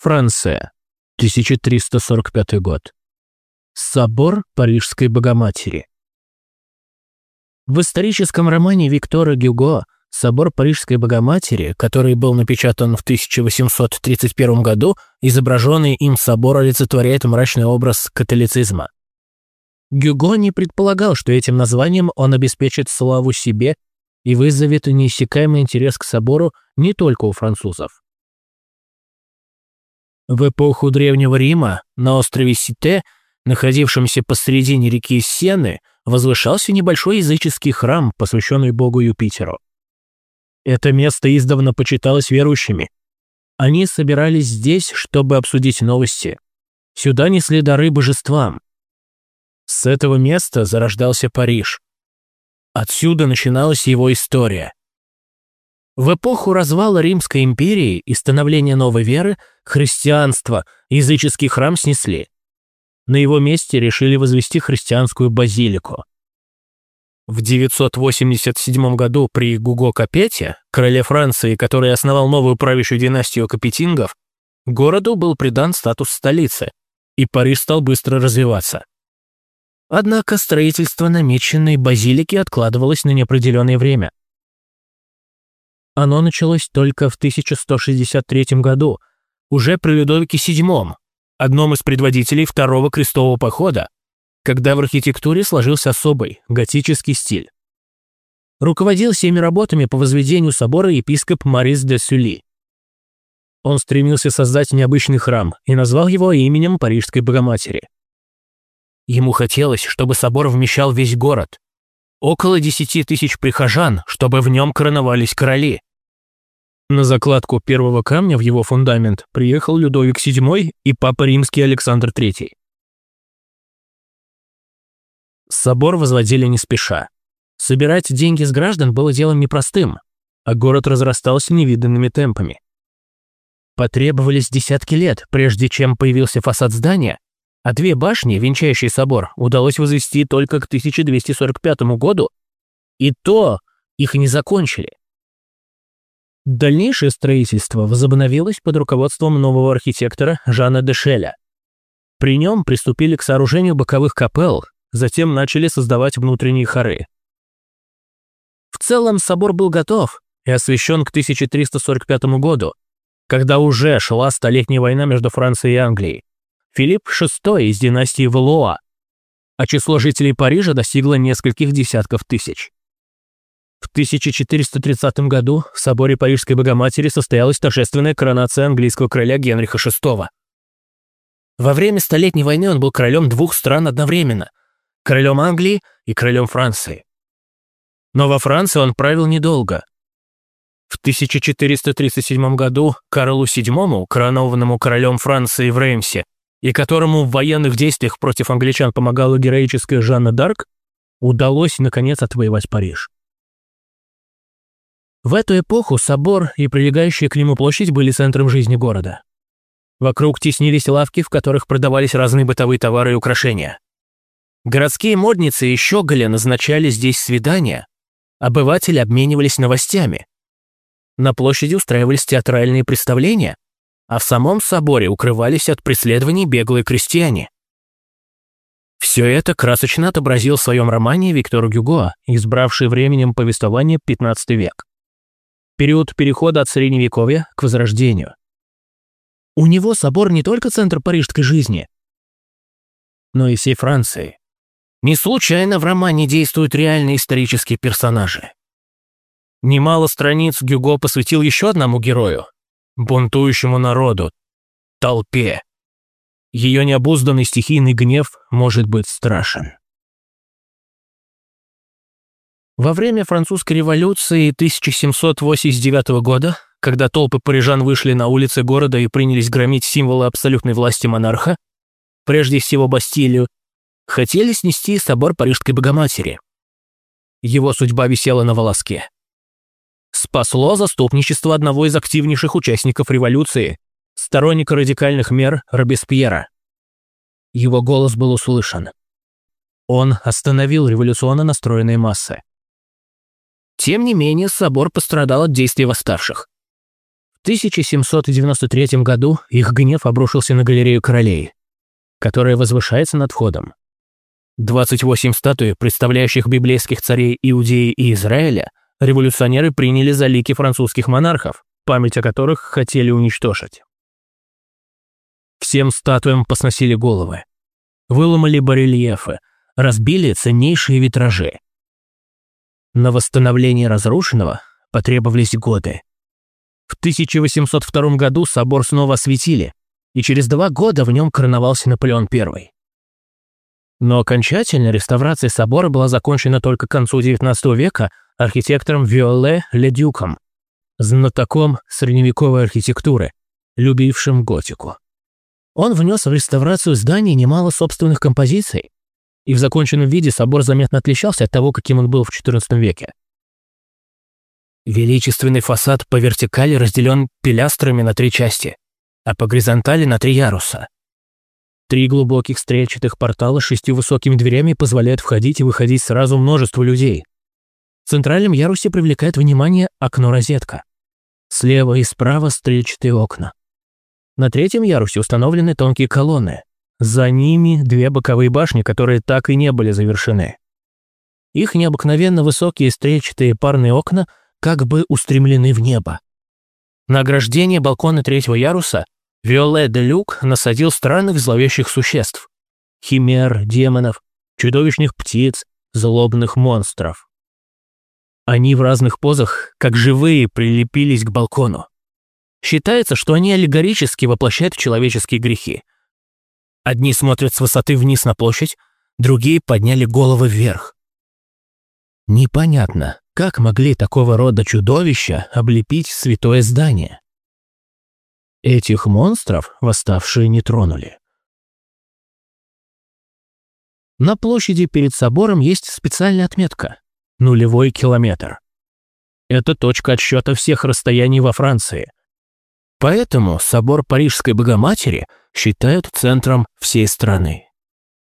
Франция, 1345 год. Собор Парижской Богоматери. В историческом романе Виктора Гюго «Собор Парижской Богоматери», который был напечатан в 1831 году, изображенный им собор олицетворяет мрачный образ католицизма. Гюго не предполагал, что этим названием он обеспечит славу себе и вызовет неиссякаемый интерес к собору не только у французов. В эпоху Древнего Рима на острове Сите, находившемся посредине реки Сены, возвышался небольшой языческий храм, посвященный богу Юпитеру. Это место издавна почиталось верующими. Они собирались здесь, чтобы обсудить новости. Сюда несли дары божествам. С этого места зарождался Париж. Отсюда начиналась его история. В эпоху развала Римской империи и становления новой веры христианство, языческий храм снесли. На его месте решили возвести христианскую базилику. В 987 году при Гуго Капете, короле Франции, который основал новую правящую династию капетингов, городу был придан статус столицы, и Париж стал быстро развиваться. Однако строительство намеченной базилики откладывалось на неопределенное время. Оно началось только в 1163 году, уже при Людовике VII, одном из предводителей Второго крестового похода, когда в архитектуре сложился особый готический стиль. Руководил всеми работами по возведению собора епископ Марис де Сюли. Он стремился создать необычный храм и назвал его именем Парижской Богоматери. Ему хотелось, чтобы собор вмещал весь город. Около десяти тысяч прихожан, чтобы в нем короновались короли. На закладку первого камня в его фундамент приехал Людовик VII и Папа Римский Александр III. Собор возводили не спеша. Собирать деньги с граждан было делом непростым, а город разрастался невиданными темпами. Потребовались десятки лет, прежде чем появился фасад здания, а две башни, венчающие собор, удалось возвести только к 1245 году, и то их не закончили. Дальнейшее строительство возобновилось под руководством нового архитектора Жана Дешеля. При нем приступили к сооружению боковых капелл, затем начали создавать внутренние хоры. В целом собор был готов и освящен к 1345 году, когда уже шла Столетняя война между Францией и Англией. Филипп VI из династии Валуа, а число жителей Парижа достигло нескольких десятков тысяч. В 1430 году в соборе Парижской Богоматери состоялась торжественная коронация английского короля Генриха VI. Во время Столетней войны он был королем двух стран одновременно – королем Англии и королем Франции. Но во Франции он правил недолго. В 1437 году Карлу VII, коронованному королем Франции в Реймсе, и которому в военных действиях против англичан помогала героическая Жанна Дарк, удалось наконец отвоевать Париж. В эту эпоху собор и прилегающая к нему площадь были центром жизни города. Вокруг теснились лавки, в которых продавались разные бытовые товары и украшения. Городские модницы и щеголи назначали здесь свидания. Обыватели обменивались новостями. На площади устраивались театральные представления, а в самом соборе укрывались от преследований беглые крестьяне. Все это красочно отобразил в своем романе Виктор Гюго, избравший временем повествования XV век период перехода от Средневековья к Возрождению. У него собор не только центр парижской жизни, но и всей Франции. Не случайно в романе действуют реальные исторические персонажи. Немало страниц Гюго посвятил еще одному герою – бунтующему народу, толпе. Ее необузданный стихийный гнев может быть страшен. Во время французской революции 1789 года, когда толпы парижан вышли на улицы города и принялись громить символы абсолютной власти монарха, прежде всего Бастилию, хотели снести собор Парижской Богоматери. Его судьба висела на волоске. Спасло заступничество одного из активнейших участников революции, сторонника радикальных мер Робеспьера. Его голос был услышан. Он остановил революционно настроенные массы. Тем не менее, собор пострадал от действий восставших. В 1793 году их гнев обрушился на галерею королей, которая возвышается над входом. 28 статуй, представляющих библейских царей Иудеи и Израиля, революционеры приняли за лики французских монархов, память о которых хотели уничтожить. Всем статуям посносили головы, выломали барельефы, разбили ценнейшие витражи. На восстановление разрушенного потребовались годы. В 1802 году собор снова осветили, и через два года в нем короновался Наполеон I. Но окончательная реставрация собора была закончена только к концу XIX века архитектором Виоле Ледюком, знатоком средневековой архитектуры, любившим готику. Он внес в реставрацию здания немало собственных композиций, и в законченном виде собор заметно отличался от того, каким он был в XIV веке. Величественный фасад по вертикали разделен пилястрами на три части, а по горизонтали на три яруса. Три глубоких стрельчатых портала с шестью высокими дверями позволяют входить и выходить сразу множеству людей. В центральном ярусе привлекает внимание окно-розетка. Слева и справа стрельчатые окна. На третьем ярусе установлены тонкие колонны. За ними две боковые башни, которые так и не были завершены. Их необыкновенно высокие стрельчатые парные окна – как бы устремлены в небо. На ограждение балкона третьего яруса Виоле де Люк насадил странных зловещих существ. Химер, демонов, чудовищных птиц, злобных монстров. Они в разных позах, как живые, прилепились к балкону. Считается, что они аллегорически воплощают человеческие грехи. Одни смотрят с высоты вниз на площадь, другие подняли головы вверх. Непонятно, как могли такого рода чудовища облепить святое здание? Этих монстров восставшие не тронули. На площади перед собором есть специальная отметка – нулевой километр. Это точка отсчета всех расстояний во Франции. Поэтому собор Парижской Богоматери считают центром всей страны.